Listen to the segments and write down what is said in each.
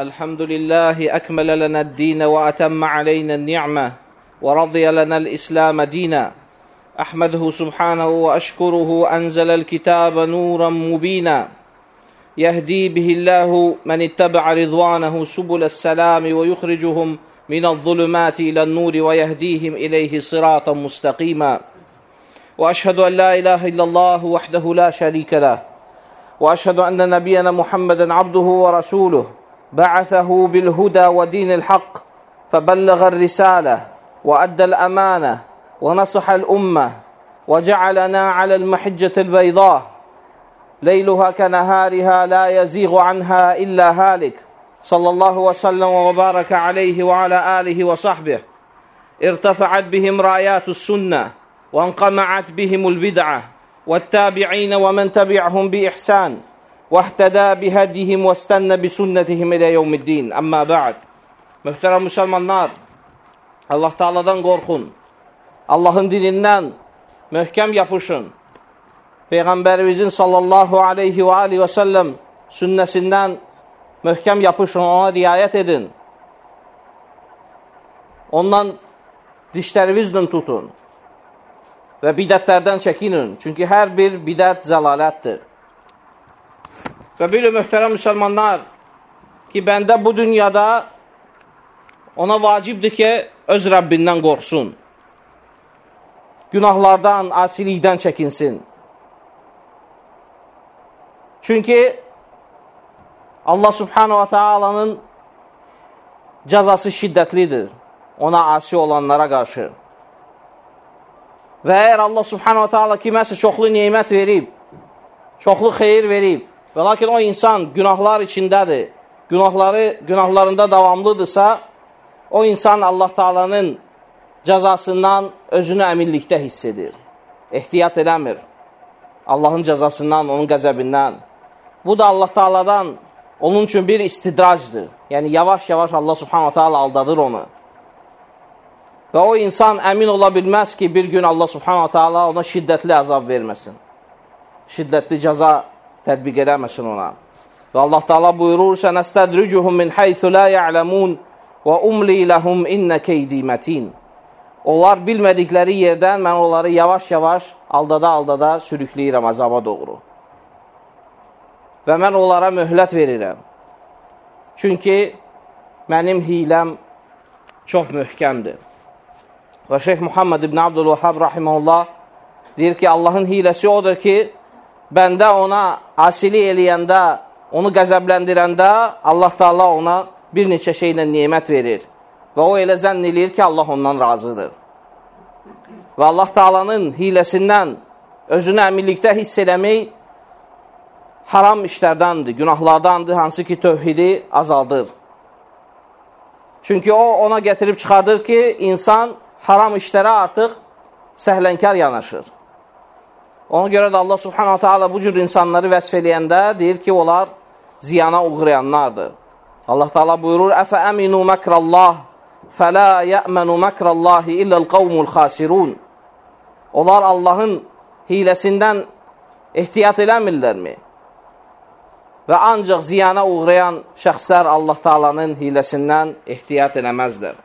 الحمد لله أكمل لنا الدين وأتم علينا النعمة ورضي لنا الإسلام دينا. أحمده سبحانه وأشكره أنزل الكتاب نورا مبينا. يهدي به الله من اتبع رضوانه سبل السلام ويخرجهم من الظلمات إلى النور ويهديهم إليه صراطا مستقيما. وأشهد أن لا إله إلا الله وحده لا شريك له. وأشهد أن نبينا محمدا عبده ورسوله. بعثه بالهدى ودين الحق فبلغ الرسالة وأدى الأمانة ونصح الأمة وجعلنا على المحجة البيضاء. ليلها كنهارها لا يزيغ عنها إلا هالك. صلى الله وسلم وبارك عليه وعلى آله وصحبه. ارتفعت بهم رايات السنة وانقمعت بهم البدعة والتابعين ومن تبعهم بإحسان. واhtədə bihədihim və istənnə bisunnətihim ilə yevmiddin. Əmmə bə'd. Möhtərəm müsəlmanlar, Allah Taala'dan qorxun. Allahın dinindən möhkəm yapışın. Peyğəmbərimizin sallallahu aleyhi və alihi və səlləm sünnəsindən möhkəm yapışın, ona riayət edin. Ondan dişlərinizlə tutun və bidətlərdən çəkinin. Çünki hər bir bidət zəlalətdir. Və bilin, möhtərəm müsəlmanlar, ki, bəndə bu dünyada ona vacibdir ki, öz Rəbbindən qorxsun. Günahlardan, asilikdən çəkinsin. Çünki Allah subhanahu wa ta'alanın cəzası şiddətlidir ona asi olanlara qarşı. Və əgər Allah subhanahu wa ta'ala kiməsə çoxlu neymət verib, çoxlu xeyir verib, Və lakin o insan günahlar içindədir, günahları, günahlarında davamlıdırsa, o insan Allah Taalanın cəzasından özünü əminlikdə hiss edir. Ehtiyat eləmir. Allahın cəzasından, onun qəzəbindən. Bu da Allah Taaladan onun üçün bir istidracdır. Yəni, yavaş-yavaş Allah Subhanahu Taala aldadır onu. Və o insan əmin ola bilməz ki, bir gün Allah Subhanahu Taala ona şiddətli əzab verməsin. Şiddətli cəza tətbiq eləməsin ona. Və Allah Taala buyurur: "Sənəstədricuhum min haythu la ya'lamun və umli lahum inna keydi matin." Onlar bilmədikləri yerdən mən onları yavaş-yavaş aldada-aldada sürükləyirəm azaba doğru. Və mən onlara möhlət verirəm. Çünki mənim hiləm çox möhkəmdir. Və Şeyx Muhammed ibn Abdülvahhab rahimehullah deyir ki, Allahın hiləsi odur ki, bəndə ona asilik eləyəndə, onu qəzəbləndirəndə Allah Taala ona bir neçə şeylə nemət verir. Və o elə zənn eləyir ki, Allah ondan razıdır. Və Allah Taalanın hiləsindən özünü əminlikdə hiss eləmək haram işlərdəndir, günahlardandır, hansı ki, tövhidi azaldır. Çünki o ona gətirib çıxardır ki, insan haram işlərə artıq səhlənkar yanaşır. Ona görə də Allah subhanahu ta'ala bu cür insanları vəsf eləyəndə deyir ki, onlar ziyana uğrayanlardır. Allah ta'ala buyurur, Əfə əminu məkrallah, fələ yəmənu məkrallahi illəl qavmul xasirun. Onlar Allahın hiləsindən ehtiyat eləmirlərmi? Və ancaq ziyana uğrayan şəxslər Allah Taalanın hiləsindən ehtiyat eləməzlər.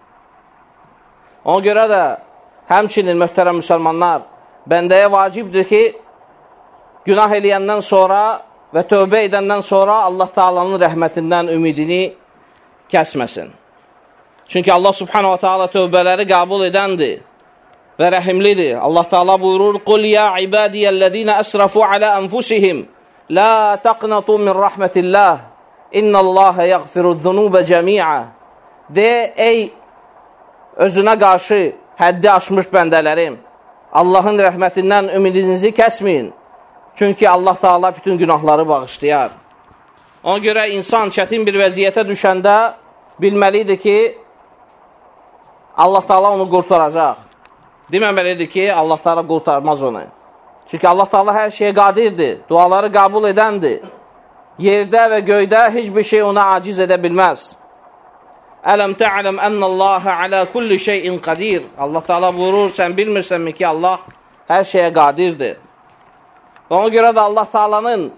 Ona görə də həmçinin möhtərəm müsəlmanlar, bəndəyə vacibdir ki, günah eləyəndən sonra və tövbə edəndən sonra Allah Taalanın rəhmətindən ümidini kəsməsin. Çünki Allah Subhanahu Taala tövbələri qəbul edəndir və rəhimlidir. Allah Taala buyurur: "Qul ya ibadiyellezina asrafu ala anfusihim la taqnatu min rahmetillah. İnnallaha yaghfiruz-zunuba cemi'a." De ey özünə qarşı həddi aşmış bəndələrim, Allahın rəhmətindən ümidinizi kəsməyin. Çünki Allah Taala bütün günahları bağışlayar. Ona görə insan çətin bir vəziyyətə düşəndə bilməlidir ki, Allah Taala onu qurtaracaq. Deməməlidir ki, Allah Taala qurtarmaz onu. Çünki Allah Taala hər şeyə qadirdir, duaları qəbul edəndir. Yerdə və göydə heç bir şey ona aciz edə bilməz. Ələm tə'ləm ənəllaha alə kulli şeyin qadir. Allah Taala buyurur, sən bilmirsənmi ki, Allah hər şeyə qadirdir. Və ona görə də Allah Taalanın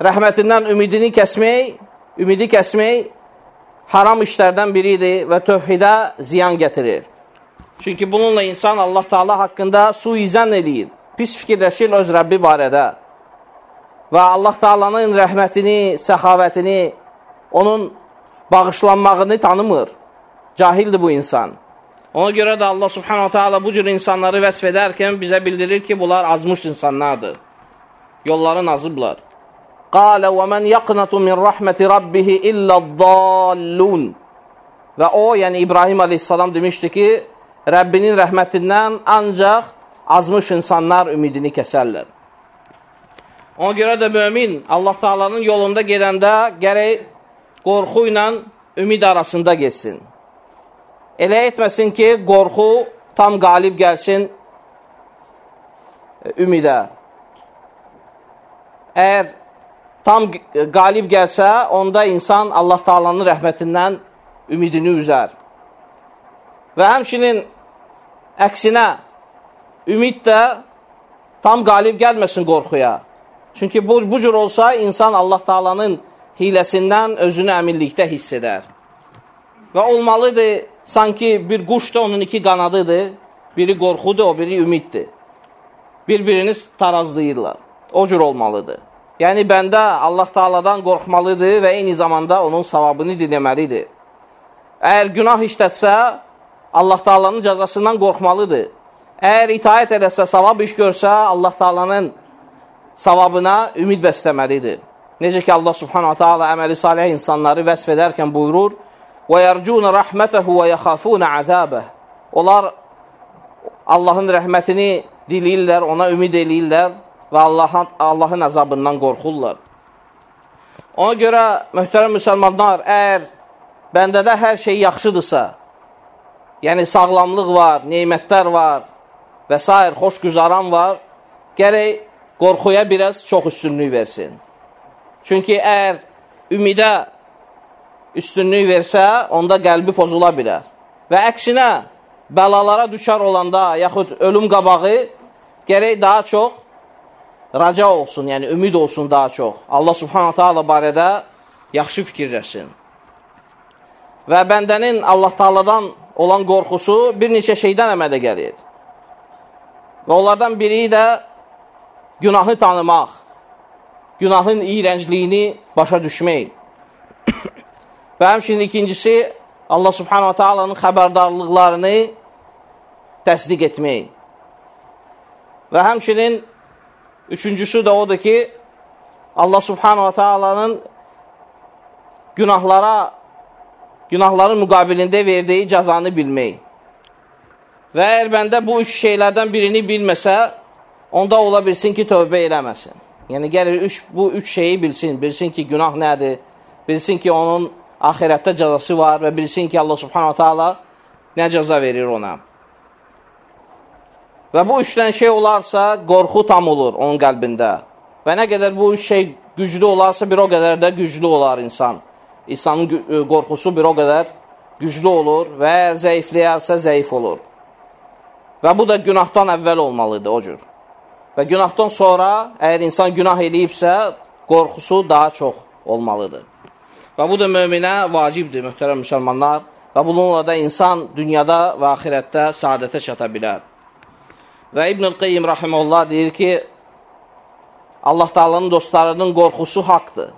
rəhmətindən ümidini kəsmək ümidi kəsmək haram işlərdən biridir və tövhidə ziyan gətirir. Çünki bununla insan Allah Taala haqqında suizan eləyir, pis fikirləşir öz Rəbbi barədə. Və Allah Taala'nın rəhmətini, səxavətini, onun bağışlanmağını tanımır. Cahildir bu insan. Ona görə də Allah Subhanahu Taala bu cür insanları vəsf edərkən bizə bildirir ki, bunlar azmış insanlardır. Yollarını azıblar. Qalə və mən yaqnatu min rahmeti rabbihi illa'd-dallun. Və o, yəni İbrahim əleyhissalam demişdi ki, Rəbbinin rəhmətindən ancaq azmış insanlar ümidini kəsərlər. Ona görə də mömin Allah Taala'nın yolunda gedəndə gərək qorxu ilə ümid arasında getsin. Elə etməsin ki, qorxu tam qalib gəlsin ümidə. Əgər tam qalib gəlsə, onda insan Allah Taala'nın rəhmətindən ümidini üzər. Və həmçinin əksinə ümid də tam qalib gəlməsin qorxuya. Çünki bu, bu cür olsa insan Allah Taala'nın hiləsindən özünü əminlikdə hiss edər. Və olmalıdır, sanki bir quş da onun iki qanadıdır. Biri qorxudur, o biri ümiddir. Bir-birini tarazlayırlar. O cür olmalıdır. Yəni bəndə Allah Taala'dan qorxmalıdır və eyni zamanda onun savabını dinləməlidir. Əgər günah işlətsə, Allah Taala'nın cəzasından qorxmalıdır. Əgər itaət edəsə, savab iş görsə, Allah Taala'nın savabına ümid bəsləməlidir. Necə ki Allah Subhanahu Taala əməli salih insanları vəsf edərkən buyurur: "Və yercun rahmetehu və yaxafun azabah." Onlar Allahın rəhmətini diləyirlər, ona ümid eləyirlər və Allahın, Allahın əzabından qorxurlar. Ona görə, möhtərəm müsəlmanlar, əgər bəndədə hər şey yaxşıdırsa, yəni sağlamlıq var, neymətlər var və s. xoş güzaran var, gərək qorxuya biraz çox üstünlük versin. Çünki əgər ümidə üstünlük versə, onda qəlbi pozula bilər. Və əksinə, bəlalara düşər olanda, yaxud ölüm qabağı, gərək daha çox raca olsun, yəni ümid olsun daha çox. Allah subhanahu ta'ala barədə yaxşı fikirləşsin. Və bəndənin Allah ta'aladan olan qorxusu bir neçə şeydən əmələ gəlir. Və onlardan biri də günahı tanımaq, günahın iyrəncliyini başa düşmək. Və həmçinin ikincisi, Allah subhanahu ta'alanın xəbərdarlıqlarını təsdiq etmək. Və həmçinin Üçüncüsü də odur ki, Allah subhanahu ta'alanın günahlara, günahların müqabilində verdiyi cəzanı bilmək. Və əgər bəndə bu üç şeylərdən birini bilməsə, onda ola bilsin ki, tövbə eləməsin. Yəni, gəlir üç, bu üç şeyi bilsin. Bilsin ki, günah nədir? Bilsin ki, onun ahirətdə cəzası var və bilsin ki, Allah subhanahu ta'ala nə cəza verir ona. Və bu üçdən şey olarsa, qorxu tam olur onun qəlbində. Və nə qədər bu üç şey güclü olarsa, bir o qədər də güclü olar insan. İnsanın e, qorxusu bir o qədər güclü olur və əgər zəifləyərsə, zəif olur. Və bu da günahdan əvvəl olmalıdır o cür. Və günahdan sonra, əgər insan günah eləyibsə, qorxusu daha çox olmalıdır. Və bu da möminə vacibdir, möhtərəm müsəlmanlar. Və bununla da insan dünyada və axirətdə saadətə çata bilər. Və İbn-i Qeyyim rahiməllah deyir ki, Allah Taala'nın dostlarının qorxusu haqdır.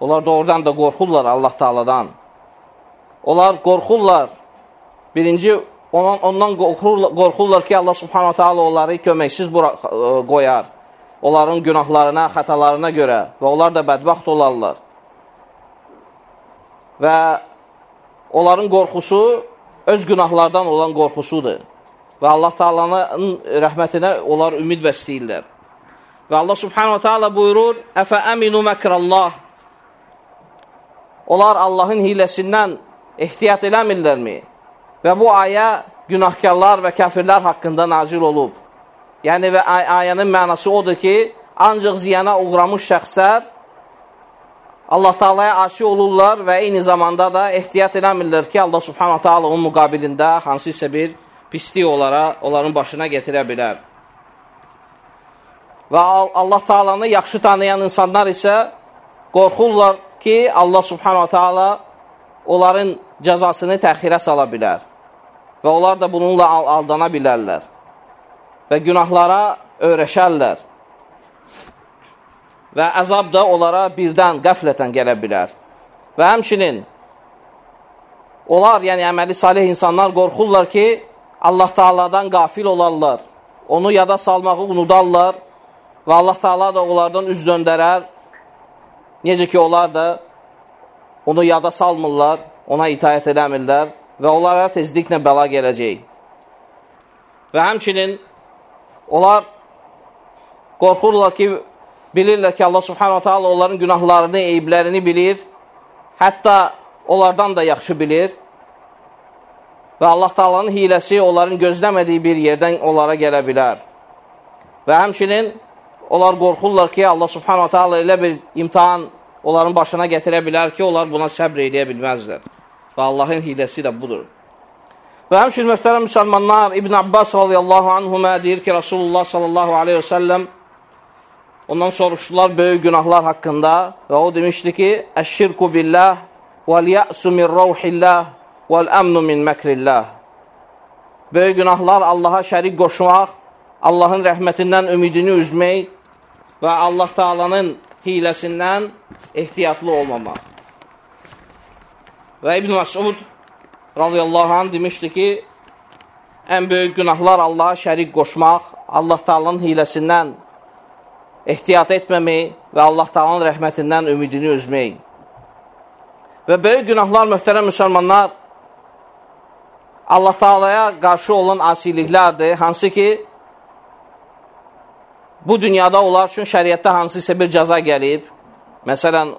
Onlar doğrudan da qorxurlar Allah Taala'dan. Onlar qorxurlar. Birinci ondan, ondan qorxurlar, qorxurlar ki, Allah Subhanahu Taala onları köməksiz e, qoyar. Onların günahlarına, xətalarına görə və onlar da bədbəxt olarlar. Və onların qorxusu öz günahlardan olan qorxusudur və Allah Taala'nın rəhmətinə onlar ümid bəsləyirlər. Və Allah Subhanahu Taala buyurur: "Əfə əminu məkrallah?" Onlar Allahın hiləsindən ehtiyat eləmirlərmi? Və bu ayə günahkarlar və kafirlər haqqında nazil olub. Yəni və ay ayənin mənası odur ki, ancaq ziyana uğramış şəxslər Allah Taala'ya asi olurlar və eyni zamanda da ehtiyat eləmirlər ki, Allah Subhanahu Taala onun müqabilində hansısa bir pislik onlara, onların başına getirə bilər. Və Allah Taalanı yaxşı tanıyan insanlar isə qorxurlar ki, Allah subhanahu ta'ala onların cəzasını təxirə sala bilər. Və onlar da bununla aldana bilərlər. Və günahlara öyrəşərlər. Və əzab da onlara birdən, qəflətən gələ bilər. Və həmçinin onlar, yəni əməli salih insanlar qorxurlar ki, Allah Taala'dan qafil olarlar. Onu yada salmağı unudarlar və Allah Taala da onlardan üz döndərər. Necə ki, onlar da onu yada salmırlar, ona itaət eləmirlər və onlara tezliklə bəla gələcək. Və həmçinin onlar qorxurlar ki, bilirlər ki, Allah subhanahu ta'ala onların günahlarını, eyiblərini bilir, hətta onlardan da yaxşı bilir və Allah Taala'nın hiləsi onların gözləmədiyi bir yerdən onlara gələ bilər. Və həmçinin onlar qorxurlar ki, Allah Subhanahu taala elə bir imtahan onların başına gətirə bilər ki, onlar buna səbr edə bilməzlər. Və Allahın hiləsi də budur. Və həmçinin möhtərəm müsəlmanlar İbn Abbas radiyallahu anhuma deyir ki, Rasulullah sallallahu aleyhi və səlləm ondan soruşdular böyük günahlar haqqında və o demişdi ki, Əşşirku billah vəl-yə'su min ravhillah vəl-əmnu min məkrillah. Böyük günahlar Allaha şərik qoşmaq, Allahın rəhmətindən ümidini üzmək və Allah Taalanın hiləsindən ehtiyatlı olmamaq. Və İbn Məsud radiyallahu anh demişdi ki, ən böyük günahlar Allaha şərik qoşmaq, Allah Taalanın hiləsindən ehtiyat etməmək və Allah Taalanın rəhmətindən ümidini üzmək. Və böyük günahlar, möhtərəm müsəlmanlar, Allah Taala'ya qarşı olan asiliklərdir, hansı ki, bu dünyada onlar üçün şəriətdə hansısa bir cəza gəlib, məsələn,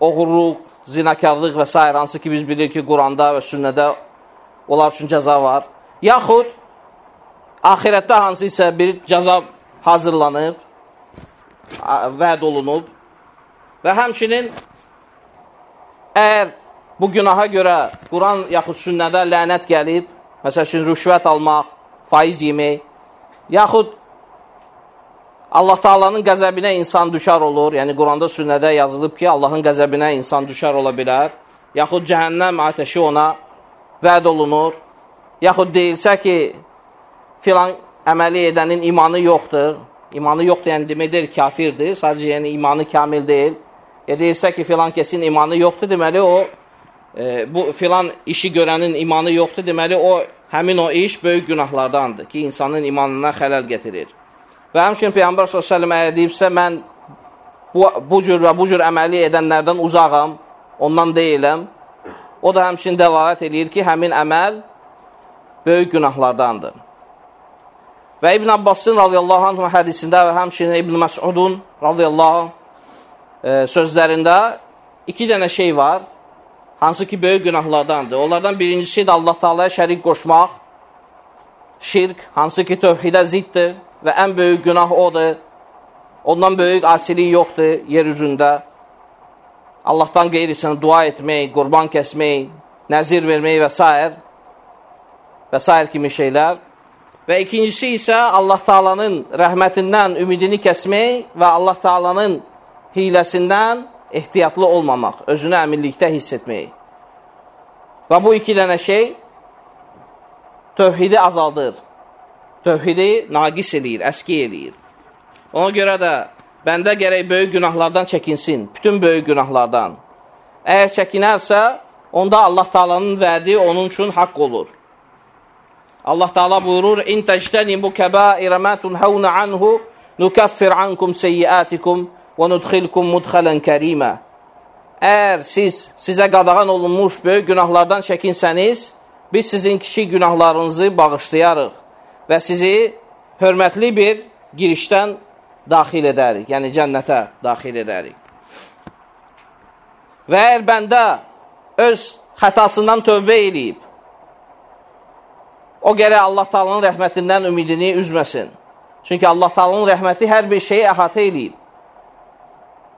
oğurluq, zinakarlıq və s. hansı ki, biz bilirik ki, Quranda və sünnədə onlar üçün cəza var. Yaxud, ahirətdə hansısa bir cəza hazırlanıb, vəd olunub və həmçinin əgər bu günaha görə Quran yaxud sünnədə lənət gəlib, məsəl üçün rüşvət almaq, faiz yemək, yaxud Allah Taalanın qəzəbinə insan düşər olur. Yəni Quranda sünnədə yazılıb ki, Allahın qəzəbinə insan düşər ola bilər. Yaxud cəhənnəm atəşi ona vəd olunur. Yaxud deyilsə ki, filan əməli edənin imanı yoxdur. İmanı yoxdur, yəni deməkdir, kafirdir. Sadəcə yəni imanı kamil deyil. Ya deyilsə ki, filan kəsin imanı yoxdur, deməli o e, bu filan işi görənin imanı yoxdur, deməli o həmin o iş böyük günahlardandır ki, insanın imanına xələl gətirir. Və həmçinin Peyğəmbər s.ə.v əgər deyibsə, mən bu, bu cür və bu cür əməli edənlərdən uzağam, ondan deyiləm. O da həmçinin dəlalət edir ki, həmin əməl böyük günahlardandır. Və İbn Abbasın radiyallahu anh hədisində və həmçinin İbn Məsudun radiyallahu e, sözlərində iki dənə şey var hansı ki böyük günahlardandır. Onlardan birincisi də Allah Taala'ya şərik qoşmaq, şirk, hansı ki tövhidə ziddir və ən böyük günah odur. Ondan böyük asilik yoxdur yer üzündə. Allahdan qeyrisinə dua etmək, qurban kəsmək, nəzir vermək və s. və s. kimi şeylər. Və ikincisi isə Allah Taala'nın rəhmətindən ümidini kəsmək və Allah Taala'nın hiləsindən ehtiyatlı olmamaq, özünü əminlikdə hiss etmək. Və bu iki dənə şey tövhidi azaldır. Tövhidi naqis eləyir, əski eləyir. Ona görə də bəndə gərək böyük günahlardan çəkinsin, bütün böyük günahlardan. Əgər çəkinərsə, onda Allah Taala'nın vədi onun üçün haqq olur. Allah Taala buyurur: "İn tectenibu kebaira ma tunhauna anhu nukaffir ankum seyyiatikum və nudxilkum mudxalan karima. Əgər siz sizə qadağan olunmuş böyük günahlardan çəkinsəniz, biz sizin kiçik günahlarınızı bağışlayarıq və sizi hörmətli bir girişdən daxil edərik, yəni cənnətə daxil edərik. Və əgər bəndə öz xətasından tövbə eləyib, o gərək Allah Taala'nın rəhmətindən ümidini üzməsin. Çünki Allah Taala'nın rəhməti hər bir şeyi əhatə eləyib.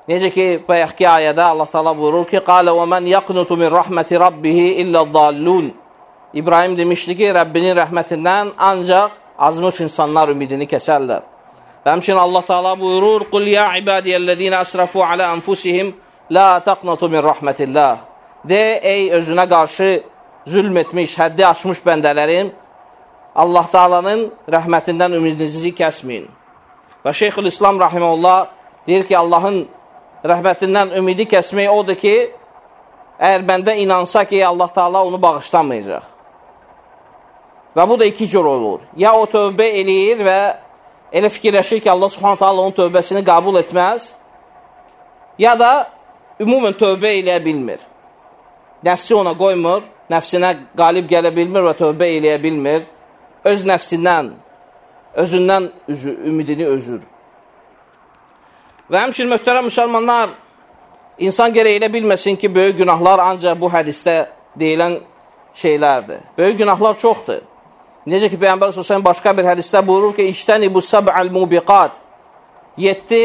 Necə ki, bayaqki ayədə Allah Taala buyurur ki, "Qala və men yaqnutu min rahmeti rabbih illa dallun." İbrahim demişdi ki, Rəbbinin rəhmətindən ancaq azmış insanlar ümidini kəsərlər. Və həmçinin Allah Taala buyurur: "Qul ya ibadiyellezina asrafu ala anfusihim La taqnatu min rahmetillah. De, ey özünə qarşı zülm etmiş, həddi aşmış bəndələrim, Allah Taalanın rəhmətindən ümidinizi kəsməyin. Və Şeyxül İslam rahimehullah deyir ki, Allahın rəhmətindən ümidi kəsmək odur ki, əgər bəndə inansa ki, Allah Taala onu bağışlamayacaq. Və bu da iki cür olur. Ya o tövbə eləyir və elə fikirləşir ki, Allah Subhanahu taala onun tövbəsini qəbul etməz, ya da ümumən tövbə eləyə bilmir. Nəfsi ona qoymur, nəfsinə qalib gələ bilmir və tövbə eləyə bilmir. Öz nəfsindən, özündən üzü, ümidini özür. Və həmçin möhtərəm müsəlmanlar, insan gərək elə bilməsin ki, böyük günahlar ancaq bu hədistə deyilən şeylərdir. Böyük günahlar çoxdur. Necə ki, Peyyambər Sosyalin başqa bir hədistə buyurur ki, İştəni bu səbə'əl mubiqat, yetdi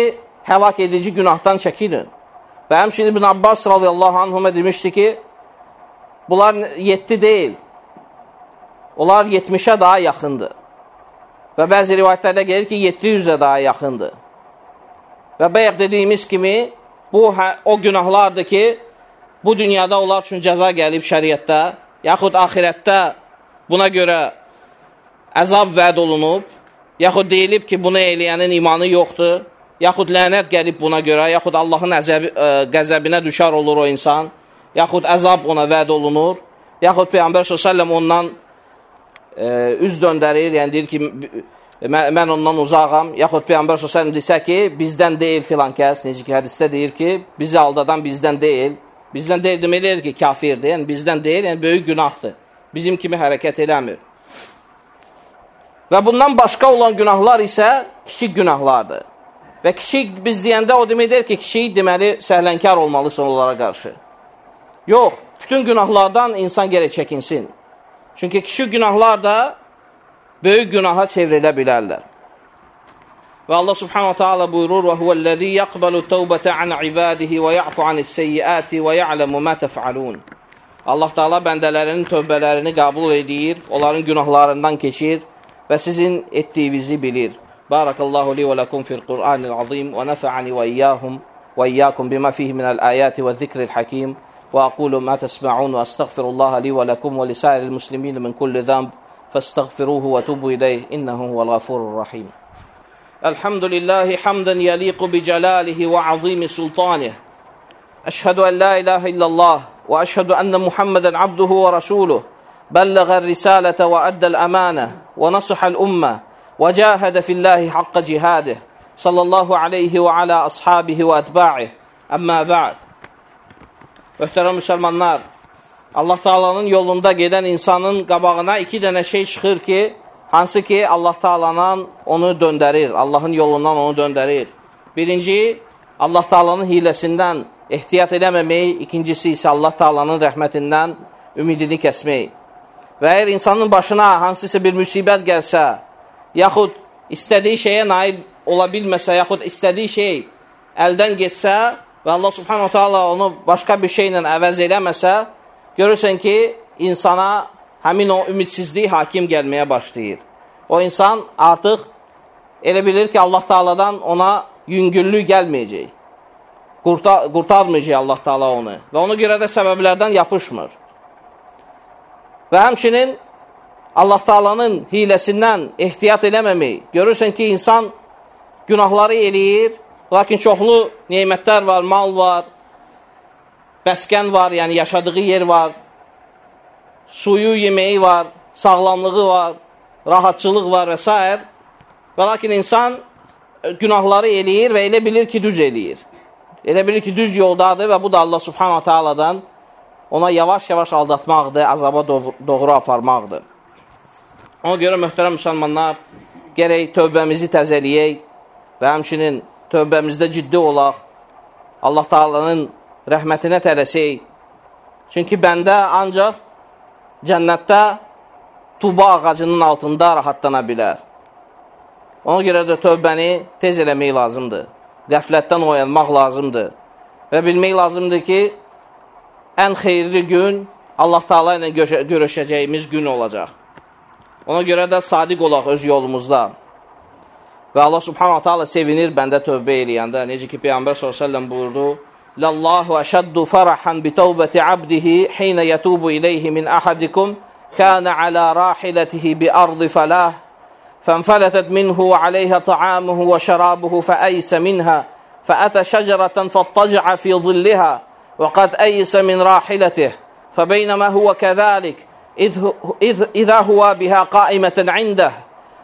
həlak edici günahdan çəkilin. Və həmçin İbn Abbas radiyallahu anhümə demişdi ki, bunlar 7 deyil, onlar 70-ə daha yaxındır. Və bəzi rivayətlərdə gəlir ki, 700-ə daha yaxındır. Və bayaq dediyimiz kimi, bu hə, o günahlardır ki, bu dünyada onlar üçün cəza gəlib şəriətdə, yaxud axirətdə buna görə əzab vəd olunub, yaxud deyilib ki, bunu eləyənin imanı yoxdur, yaxud lənət gəlib buna görə, yaxud Allahın əzəbi, ə, e, qəzəbinə düşər olur o insan, yaxud əzab ona vəd olunur, yaxud Peyğəmbər s.ə.v ondan ə, e, üz döndərir, yəni deyir ki, mən, mən ondan uzağam, yaxud Peyğəmbər s.ə.v desə ki, bizdən deyil filan kəs, necə ki, hədisdə deyir ki, bizi aldadan bizdən deyil, bizdən deyil deməkdir ki, kafirdir, yəni bizdən deyil, yəni böyük günahdır, bizim kimi hərəkət eləmir. Və bundan başqa olan günahlar isə kiçik günahlardır. Və kiçik biz deyəndə o deməkdir ki, kiçik deməli səhlənkar olmalısan onlara qarşı. Yox, bütün günahlardan insan gərək çəkinsin. Çünki kiçik günahlar da böyük günaha çevrilə bilərlər. Və Allah subhanahu ta'ala buyurur: "Və huvellezî yaqbalu tawbata an ibadihi və ya'fu anis-seyyiati və ya'lemu ma tef'alun." Allah Taala bəndələrinin tövbələrini qəbul edir, onların günahlarından keçir və sizin etdiyinizi bilir. بارك الله لي ولكم في القرآن العظيم ونفعني وإياهم وإياكم بما فيه من الآيات والذكر الحكيم. وأقول ما تسمعون وأستغفر الله لي ولكم ولسائر المسلمين من كل ذنب. فاستغفروه وتوبوا إليه. إنه هو الغفور الرحيم. الحمد لله حمدا يليق بجلاله وعظيم سلطانه. أشهد أن لا إله إلا الله وأشهد أن محمدا عبده ورسوله. بلغ الرسالة وأدى الأمانة ونصح الأمة وجاهد في الله حق جهاده صلى الله عليه وعلى أصحابه وأتباعه أما بعد Möhtərəm müsəlmanlar, Allah Taalanın yolunda gedən insanın qabağına iki dənə şey çıxır ki, hansı ki Allah Taalanın onu döndərir, Allahın yolundan onu döndərir. Birinci, Allah Taalanın hiləsindən ehtiyat eləməmək, ikincisi isə Allah Taalanın rəhmətindən ümidini kəsmək. Və əgər insanın başına hansısa bir müsibət gəlsə, yaxud istədiyi şeyə nail ola bilməsə, yaxud istədiyi şey əldən getsə və Allah subhanahu taala onu başqa bir şeylə əvəz eləməsə, görürsən ki, insana həmin o ümidsizlik hakim gəlməyə başlayır. O insan artıq elə bilir ki, Allah taaladan ona yüngüllük gəlməyəcək. Qurtar qurtarmayacaq Allah taala onu. Və ona görə də səbəblərdən yapışmır. Və həmçinin Allah Taalanın hiləsindən ehtiyat eləməmək. Görürsən ki, insan günahları eləyir, lakin çoxlu neymətlər var, mal var, bəskən var, yəni yaşadığı yer var, suyu, yeməyi var, sağlamlığı var, rahatçılıq var və s. Və lakin insan günahları eləyir və elə bilir ki, düz eləyir. Elə bilir ki, düz yoldadır və bu da Allah subhanahu ta'aladan ona yavaş-yavaş aldatmaqdır, azaba doğru aparmaqdır. Ona görə möhtərəm müsəlmanlar, gərək tövbəmizi təzəliyək və həmçinin tövbəmizdə ciddi olaq. Allah Taalanın rəhmətinə tələsək. Çünki bəndə ancaq cənnətdə tuba ağacının altında rahatlana bilər. Ona görə də tövbəni tez eləmək lazımdır. Qəflətdən oyanmaq lazımdır. Və bilmək lazımdır ki, ən xeyirli gün Allah Taala ilə görüşəcəyimiz gün olacaq. Ona görə də sadiq olaq öz yolumuzda. Və Allah subhanahu ta'ala sevinir bəndə tövbə eləyəndə. Necə ki, Peyyambər s.ə.v buyurdu, لله أشد فرحا بتوبة عبده حين يتوب إليه من أحدكم كان على راحلته بأرض فلاه فانفلتت منه وعليها طعامه وشرابه فأيس منها فأتى شجرة فاضطجع في ظلها وقد أيس من راحلته فبينما هو كذلك إذ, إذ إذا هو بها قائمة عنده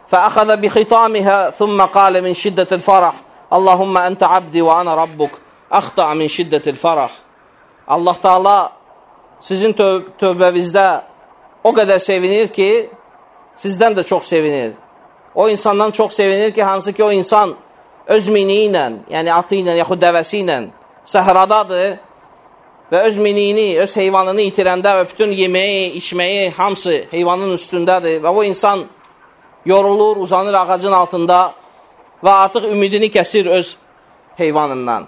فأخذ بخطامها ثم قال من شدة الفرح اللهم أنت عبدي وأنا ربك أخطأ من شدة الفرح Allah Taala sizin töv tövbənizdə o qədər sevinir ki, sizdən də çox sevinir. O insandan çox sevinir ki, hansı ki o insan öz mini ilə, yəni atı ilə, yaxud dəvəsi ilə səhradadır və öz minini, öz heyvanını itirəndə və bütün yeməyi, içməyi hamısı heyvanın üstündədir və o insan yorulur, uzanır ağacın altında və artıq ümidini kəsir öz heyvanından.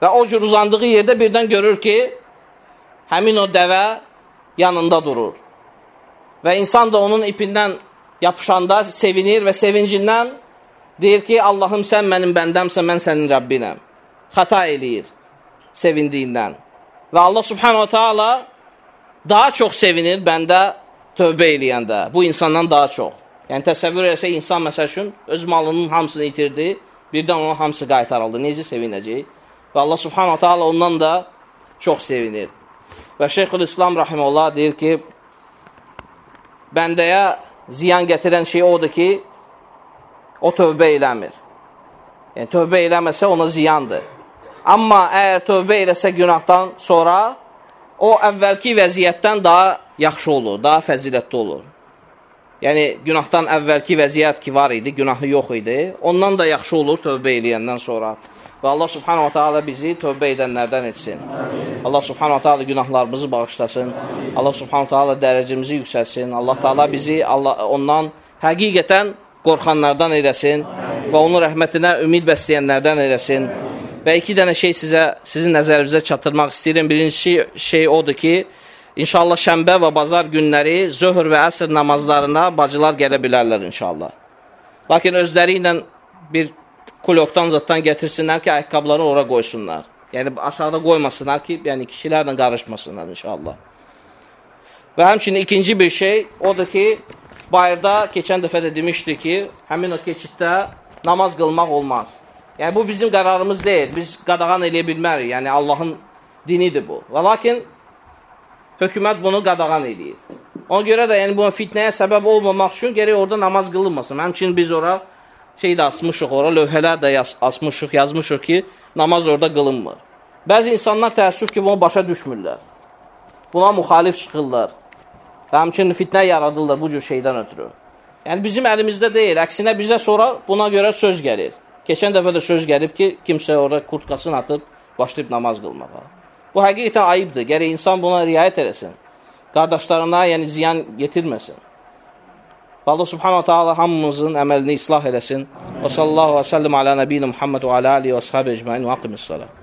Və o cür uzandığı yerdə birdən görür ki, həmin o dəvə yanında durur. Və insan da onun ipindən yapışanda sevinir və sevincindən deyir ki, Allahım sən mənim bəndəmsə, mən sənin Rəbbinəm. Xata eləyir sevindiyindən. Və Allah subhanahu ta'ala daha çox sevinir bəndə tövbə eləyəndə, bu insandan daha çox. Yəni təsəvvür eləsə insan məsəl üçün öz malının hamısını itirdi, birdən onun hamısı qaytarıldı. Necə sevinəcək? Və Allah subhanahu ta'ala ondan da çox sevinir. Və Şeyxül İslam rahiməllah deyir ki, bəndəyə ziyan gətirən şey odur ki, o tövbə eləmir. Yəni, tövbə eləməsə ona ziyandır. Amma əgər tövbə eləsə günahdan sonra, o əvvəlki vəziyyətdən daha yaxşı olur, daha fəzilətli olur. Yəni, günahdan əvvəlki vəziyyət ki var idi, günahı yox idi, ondan da yaxşı olur tövbə eləyəndən sonra. Və Allah subhanahu ta'ala bizi tövbə edənlərdən etsin. Amin. Allah subhanahu ta'ala günahlarımızı bağışlasın. Amin. Allah subhanahu ta'ala dərəcimizi yüksəlsin. Allah ta'ala bizi Allah, ondan həqiqətən qorxanlardan eləsin Amin. və onun rəhmətinə ümid bəsləyənlərdən eləsin. Amin. Və iki dənə şey sizə, sizin nəzərinizə çatdırmaq istəyirəm. Birinci şey odur ki, inşallah şənbə və bazar günləri zöhr və əsr namazlarına bacılar gələ bilərlər inşallah. Lakin özləri ilə bir kulokdan zaddan gətirsinlər ki, ayaqqabıları ora qoysunlar. Yəni, aşağıda qoymasınlar ki, yəni kişilərlə qarışmasınlar inşallah. Və həmçinin ikinci bir şey odur ki, bayırda keçən dəfə də demişdik ki, həmin o keçiddə namaz qılmaq olmaz. Yəni, bu bizim qərarımız deyil. Biz qadağan eləyə bilmərik. Yəni, Allahın dinidir bu. Və lakin, hökumət bunu qadağan edir. Ona görə də yəni, bu fitnəyə səbəb olmamaq üçün gerək orada namaz qılınmasın. Həmçinin biz ora şey də asmışıq ora, lövhələr də yaz, asmışıq, yazmışıq ki, namaz orada qılınmır. Bəzi insanlar təəssüf ki, bunu başa düşmürlər. Buna müxalif çıxırlar. Və həmçinin fitnə yaradırlar bu cür şeydən ötürü. Yəni, bizim əlimizdə deyil. Əksinə bizə sonra buna görə söz gəlir. Keçən dəfə də söz gəlib ki, kimsə orada kurtkasını atıb, başlayıb namaz qılmağa. Bu həqiqətən ayıbdır. Gərək insan buna riayət eləsin. Qardaşlarına yəni ziyan yetirməsin. Allah subhanahu ta'ala hamımızın əməlini islah eləsin. Və sallallahu və səllim alə nəbiyyə Muhammed və alə alihi və əshabi ecmain və aqimis salat.